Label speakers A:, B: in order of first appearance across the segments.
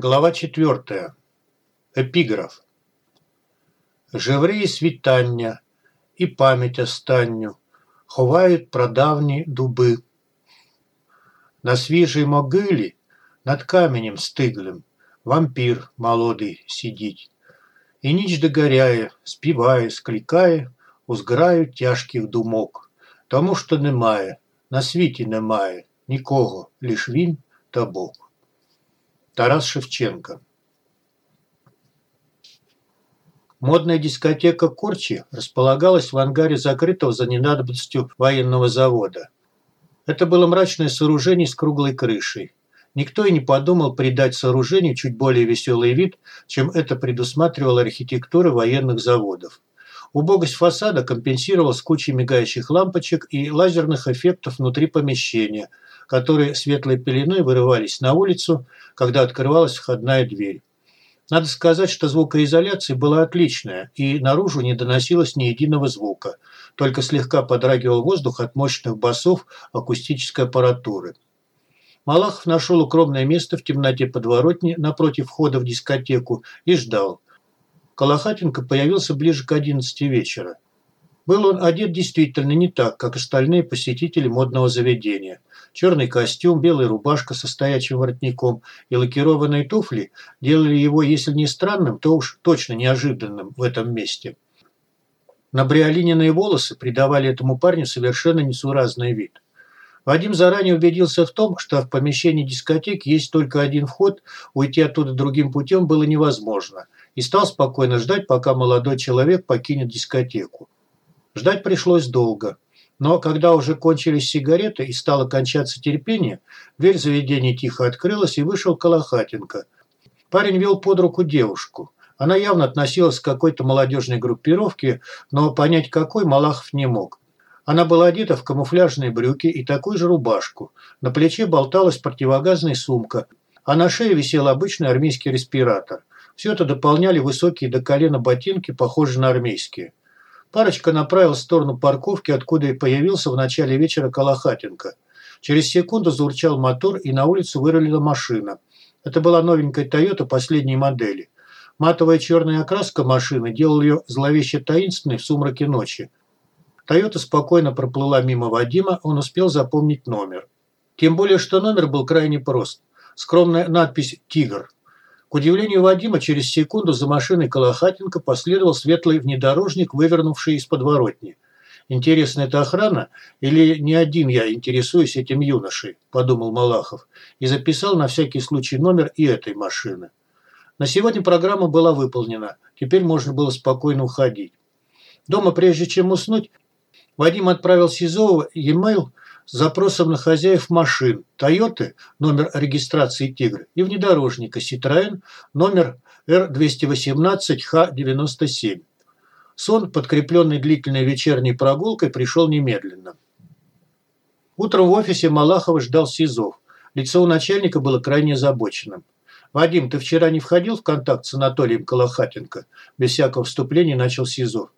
A: Глава 4. Епіграф. Жеврії світання і пам'ять останню ховають прадавні дуби. На свіжій могилі над каменем стиглим вампір молодий сидить. І ніч догоряє, співає, скликає у зграю тяжких думок. Тому що немає, на світі немає нікого, лиш він та Бог. Тарас Шевченко. Модная дискотека «Корчи» располагалась в ангаре закрытого за ненадобностью военного завода. Это было мрачное сооружение с круглой крышей. Никто и не подумал придать сооружению чуть более веселый вид, чем это предусматривала архитектура военных заводов. Убогость фасада компенсировалась кучей мигающих лампочек и лазерных эффектов внутри помещения – которые светлой пеленой вырывались на улицу, когда открывалась входная дверь. Надо сказать, что звукоизоляция была отличная, и наружу не доносилось ни единого звука, только слегка подрагивал воздух от мощных басов акустической аппаратуры. Малахов нашел укромное место в темноте подворотни напротив входа в дискотеку и ждал. Колохатенко появился ближе к одиннадцати вечера. Был он одет действительно не так, как остальные посетители модного заведения. Черный костюм, белая рубашка со стоячим воротником и лакированные туфли делали его, если не странным, то уж точно неожиданным в этом месте. Набриолиненные волосы придавали этому парню совершенно несуразный вид. Вадим заранее убедился в том, что в помещении дискотеки есть только один вход, уйти оттуда другим путем было невозможно, и стал спокойно ждать, пока молодой человек покинет дискотеку. Ждать пришлось долго. Но когда уже кончились сигареты и стало кончаться терпение, дверь заведения тихо открылась и вышел Колохатенко. Парень вел под руку девушку. Она явно относилась к какой-то молодежной группировке, но понять какой Малахов не мог. Она была одета в камуфляжные брюки и такую же рубашку. На плече болталась противогазная сумка, а на шее висел обычный армейский респиратор. Все это дополняли высокие до колена ботинки, похожие на армейские. Парочка направилась в сторону парковки, откуда и появился в начале вечера Колохатенко. Через секунду заурчал мотор, и на улицу вырулила машина. Это была новенькая «Тойота» последней модели. Матовая черная окраска машины делала ее зловеще таинственной в сумраке ночи. «Тойота» спокойно проплыла мимо Вадима, он успел запомнить номер. Тем более, что номер был крайне прост. Скромная надпись «Тигр». К удивлению Вадима, через секунду за машиной Колохатенко последовал светлый внедорожник, вывернувший из подворотни. «Интересно, это охрана? Или не один я интересуюсь этим юношей?» – подумал Малахов. И записал на всякий случай номер и этой машины. На сегодня программа была выполнена. Теперь можно было спокойно уходить. Дома, прежде чем уснуть, Вадим отправил Сизову e-mail с запросом на хозяев машин Toyota, номер регистрации «Тигр», и внедорожника Citroën, номер R218H97. Сон, подкрепленный длительной вечерней прогулкой, пришел немедленно. Утром в офисе Малахова ждал Сизов. Лицо у начальника было крайне озабоченным. «Вадим, ты вчера не входил в контакт с Анатолием Колохатенко?» Без всякого вступления начал Сизов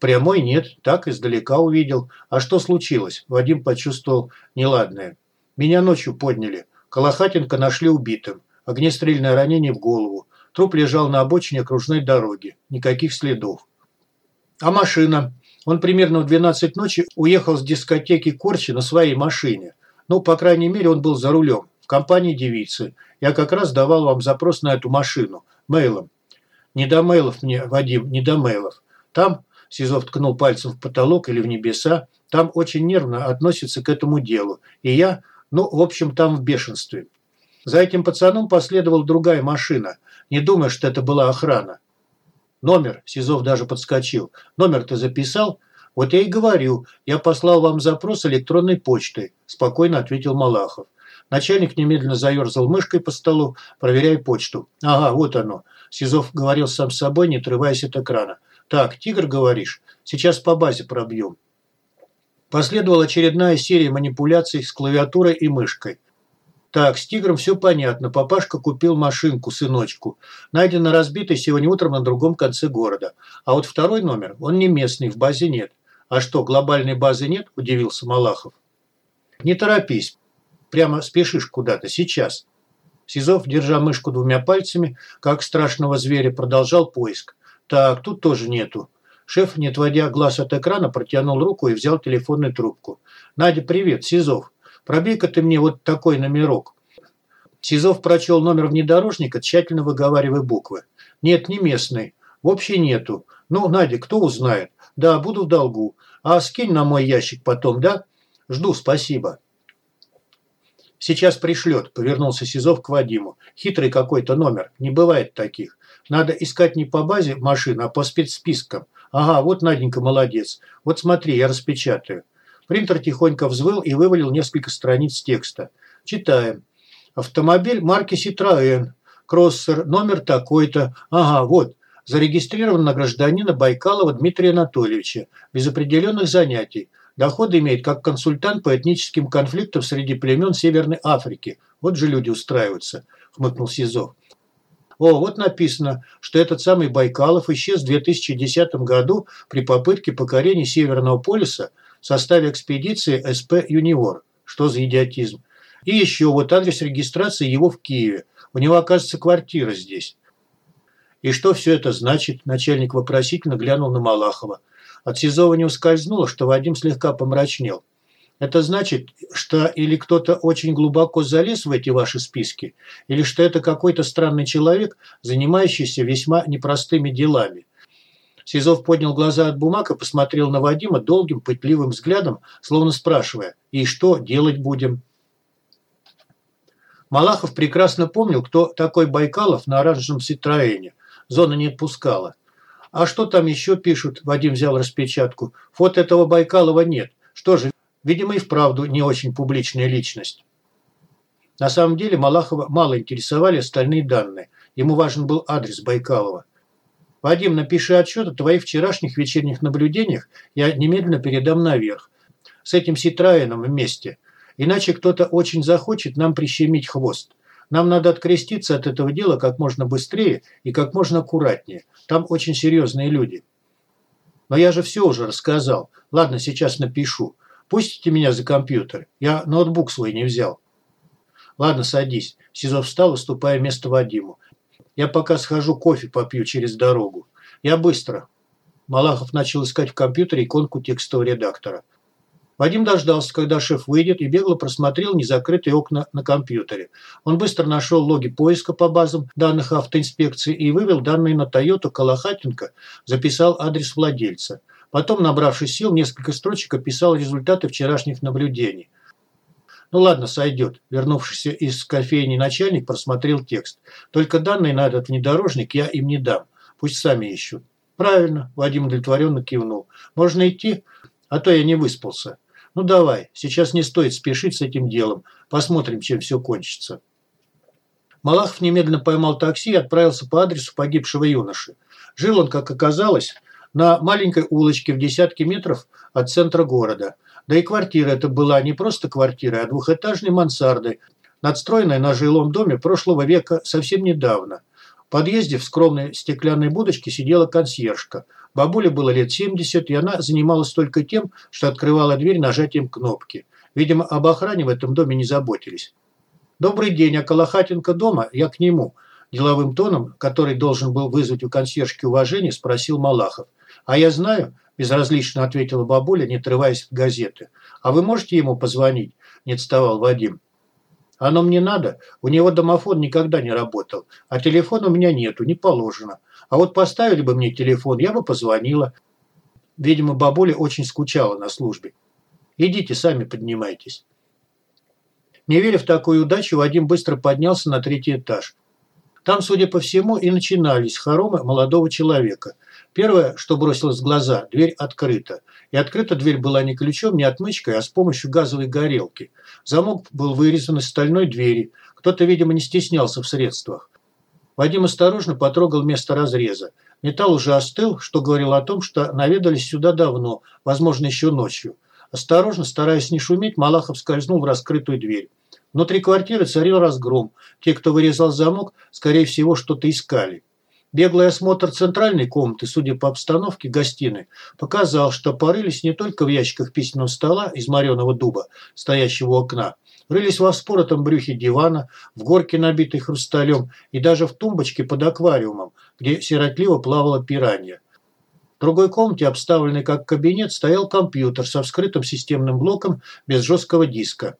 A: прямой нет, так издалека увидел. А что случилось? Вадим почувствовал неладное. Меня ночью подняли. Колохатенко нашли убитым. Огнестрельное ранение в голову. Труп лежал на обочине окружной дороги. Никаких следов. А машина? Он примерно в 12 ночи уехал с дискотеки Корчи на своей машине. Ну, по крайней мере, он был за рулем. В компании девицы. Я как раз давал вам запрос на эту машину. Мейлом. Не до мейлов мне, Вадим, не до мейлов. Там Сизов ткнул пальцем в потолок или в небеса, там очень нервно относятся к этому делу. И я, ну, в общем, там в бешенстве. За этим пацаном последовала другая машина. Не думаю, что это была охрана. Номер, Сизов даже подскочил. Номер ты записал? Вот я и говорю, я послал вам запрос электронной почтой, спокойно ответил Малахов. Начальник немедленно заерзал мышкой по столу, проверяя почту. Ага, вот оно. Сизов говорил сам с собой, не отрываясь от экрана. «Так, тигр, говоришь? Сейчас по базе пробьем». Последовала очередная серия манипуляций с клавиатурой и мышкой. Так, с тигром все понятно. Папашка купил машинку, сыночку. Найдено разбитой сегодня утром на другом конце города. А вот второй номер, он не местный, в базе нет. А что, глобальной базы нет? Удивился Малахов. Не торопись. Прямо спешишь куда-то. Сейчас. Сизов, держа мышку двумя пальцами, как страшного зверя, продолжал поиск. Так, тут тоже нету. Шеф, не отводя глаз от экрана, протянул руку и взял телефонную трубку. «Надя, привет, Сизов. Пробей-ка ты мне вот такой номерок». Сизов прочел номер внедорожника, тщательно выговаривая буквы. «Нет, не местный. Вообще нету. Ну, Надя, кто узнает? Да, буду в долгу. А скинь на мой ящик потом, да? Жду, спасибо». «Сейчас пришлет», – повернулся Сизов к Вадиму. «Хитрый какой-то номер. Не бывает таких. Надо искать не по базе машин, а по спецспискам. Ага, вот Наденька молодец. Вот смотри, я распечатаю». Принтер тихонько взвыл и вывалил несколько страниц текста. Читаем. Автомобиль марки Citroën. Кроссер, номер такой-то. Ага, вот. Зарегистрирован на гражданина Байкалова Дмитрия Анатольевича. Без определенных занятий. Доходы имеет как консультант по этническим конфликтам среди племен Северной Африки. Вот же люди устраиваются, хмыкнул Сизов. О, вот написано, что этот самый Байкалов исчез в 2010 году при попытке покорения Северного полюса в составе экспедиции СП «Юниор». Что за идиотизм? И еще вот адрес регистрации его в Киеве. У него, оказывается, квартира здесь. И что все это значит? Начальник вопросительно глянул на Малахова. От Сизова не ускользнуло, что Вадим слегка помрачнел. Это значит, что или кто-то очень глубоко залез в эти ваши списки, или что это какой-то странный человек, занимающийся весьма непростыми делами. Сизов поднял глаза от бумаг и посмотрел на Вадима долгим пытливым взглядом, словно спрашивая, «И что делать будем?» Малахов прекрасно помнил, кто такой Байкалов на оранжевом Ситроэне. Зона не отпускала. А что там еще пишут? Вадим взял распечатку. Фото этого Байкалова нет. Что же, видимо и вправду не очень публичная личность. На самом деле Малахова мало интересовали остальные данные. Ему важен был адрес Байкалова. «Вадим, напиши отчет о твоих вчерашних вечерних наблюдениях, я немедленно передам наверх. С этим Ситраином вместе. Иначе кто-то очень захочет нам прищемить хвост. Нам надо откреститься от этого дела как можно быстрее и как можно аккуратнее. Там очень серьезные люди. Но я же все уже рассказал. Ладно, сейчас напишу. Пустите меня за компьютер. Я ноутбук свой не взял. Ладно, садись. Сизов встал, уступая место Вадиму. Я пока схожу кофе попью через дорогу. Я быстро. Малахов начал искать в компьютере иконку текстового редактора. Вадим дождался, когда шеф выйдет, и бегло просмотрел незакрытые окна на компьютере. Он быстро нашел логи поиска по базам данных автоинспекции и вывел данные на Тойоту Колохатенко, записал адрес владельца. Потом, набравшись сил, несколько строчек описал результаты вчерашних наблюдений. Ну ладно, сойдет. Вернувшийся из кофейни начальник просмотрел текст. Только данные на этот внедорожник я им не дам. Пусть сами ищут. Правильно, Вадим удовлетворенно кивнул. Можно идти, а то я не выспался. Ну давай, сейчас не стоит спешить с этим делом. Посмотрим, чем все кончится. Малахов немедленно поймал такси и отправился по адресу погибшего юноши. Жил он, как оказалось, на маленькой улочке в десятке метров от центра города. Да и квартира это была не просто квартира, а двухэтажной мансардой, надстроенной на жилом доме прошлого века совсем недавно. В подъезде в скромной стеклянной будочке сидела консьержка – Бабуле было лет 70, и она занималась только тем, что открывала дверь нажатием кнопки. Видимо, об охране в этом доме не заботились. «Добрый день, а Колохатенко дома? Я к нему». Деловым тоном, который должен был вызвать у консьержки уважение, спросил Малахов. «А я знаю», – безразлично ответила бабуля, не отрываясь от газеты. «А вы можете ему позвонить?» – не отставал Вадим. «Оно мне надо. У него домофон никогда не работал. А телефона у меня нету, не положено. А вот поставили бы мне телефон, я бы позвонила. Видимо, бабуля очень скучала на службе. Идите, сами поднимайтесь. Не веря в такую удачу, Вадим быстро поднялся на третий этаж. Там, судя по всему, и начинались хоромы молодого человека. Первое, что бросилось в глаза – дверь открыта. И открыта дверь была не ключом, не отмычкой, а с помощью газовой горелки. Замок был вырезан из стальной двери. Кто-то, видимо, не стеснялся в средствах. Вадим осторожно потрогал место разреза. Металл уже остыл, что говорило о том, что наведались сюда давно, возможно, еще ночью. Осторожно, стараясь не шуметь, Малахов скользнул в раскрытую дверь. Внутри квартиры царил разгром. Те, кто вырезал замок, скорее всего, что-то искали. Беглый осмотр центральной комнаты, судя по обстановке гостиной, показал, что порылись не только в ящиках письменного стола из мореного дуба, стоящего у окна, Рылись во вспоротом брюхе дивана, в горке, набитой хрусталем, и даже в тумбочке под аквариумом, где сиротливо плавала пиранья. В другой комнате, обставленной как кабинет, стоял компьютер со вскрытым системным блоком без жесткого диска.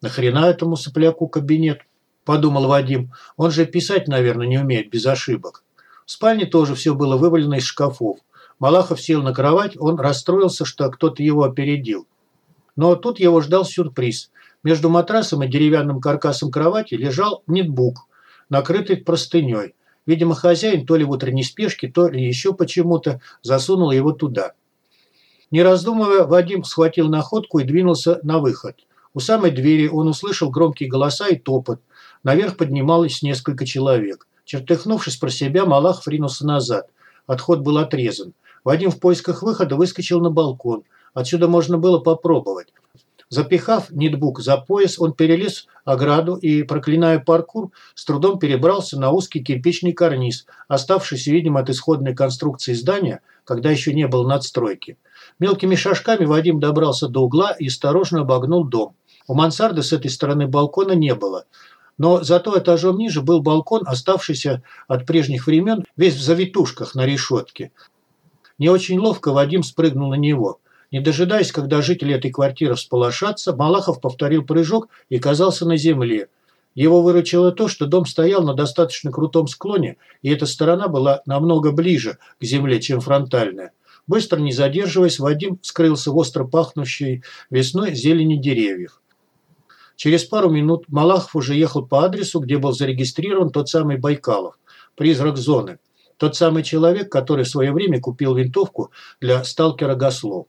A: «Нахрена этому сопляку кабинет?» – подумал Вадим. «Он же писать, наверное, не умеет без ошибок». В спальне тоже все было вывалено из шкафов. Малахов сел на кровать, он расстроился, что кто-то его опередил. Но тут его ждал сюрприз. Между матрасом и деревянным каркасом кровати лежал нетбук, накрытый простыней. Видимо, хозяин то ли в утренней спешке, то ли еще почему-то засунул его туда. Не раздумывая, Вадим схватил находку и двинулся на выход. У самой двери он услышал громкие голоса и топот. Наверх поднималось несколько человек. Чертыхнувшись про себя, Малахов ринулся назад. Отход был отрезан. Вадим в поисках выхода выскочил на балкон. Отсюда можно было попробовать. Запихав нетбук за пояс, он перелез ограду и, проклиная паркур, с трудом перебрался на узкий кирпичный карниз, оставшийся, видимо, от исходной конструкции здания, когда еще не было надстройки. Мелкими шажками Вадим добрался до угла и осторожно обогнул дом. У мансарды с этой стороны балкона не было. Но зато этажом ниже был балкон, оставшийся от прежних времен, весь в завитушках на решетке. Не очень ловко Вадим спрыгнул на него. Не дожидаясь, когда жители этой квартиры всполошатся, Малахов повторил прыжок и оказался на земле. Его выручило то, что дом стоял на достаточно крутом склоне, и эта сторона была намного ближе к земле, чем фронтальная. Быстро не задерживаясь, Вадим скрылся в остро пахнущей весной зелени деревьев. Через пару минут Малахов уже ехал по адресу, где был зарегистрирован тот самый Байкалов, призрак зоны. Тот самый человек, который в свое время купил винтовку для сталкера Гасло.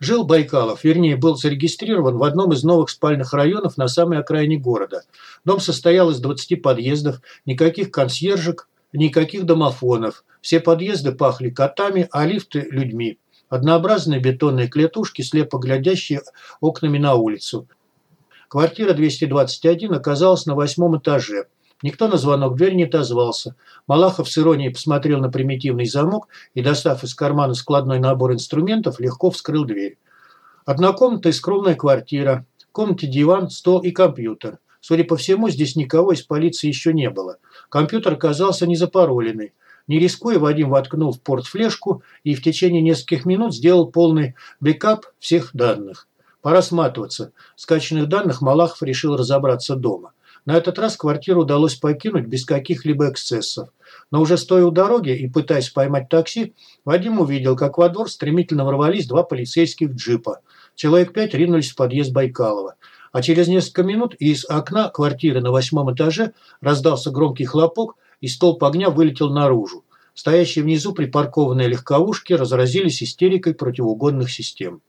A: Жил Байкалов, вернее, был зарегистрирован в одном из новых спальных районов на самой окраине города. Дом состоял из 20 подъездов, никаких консьержек, никаких домофонов. Все подъезды пахли котами, а лифты – людьми. Однообразные бетонные клетушки, слепо глядящие окнами на улицу. Квартира 221 оказалась на восьмом этаже. Никто на звонок в дверь не отозвался. Малахов с иронией посмотрел на примитивный замок и, достав из кармана складной набор инструментов, легко вскрыл дверь. И скромная квартира. В комнате диван, стол и компьютер. Судя по всему, здесь никого из полиции еще не было. Компьютер оказался незапароленный. Не рискуя, Вадим воткнул в порт флешку и в течение нескольких минут сделал полный бэкап всех данных. Пора сматываться. В скачанных данных Малахов решил разобраться дома. На этот раз квартиру удалось покинуть без каких-либо эксцессов. Но уже стоя у дороги и пытаясь поймать такси, Вадим увидел, как во двор стремительно ворвались два полицейских джипа. Человек пять ринулись в подъезд Байкалова. А через несколько минут из окна квартиры на восьмом этаже раздался громкий хлопок, и столб огня вылетел наружу. Стоящие внизу припаркованные легковушки разразились истерикой противоугонных систем.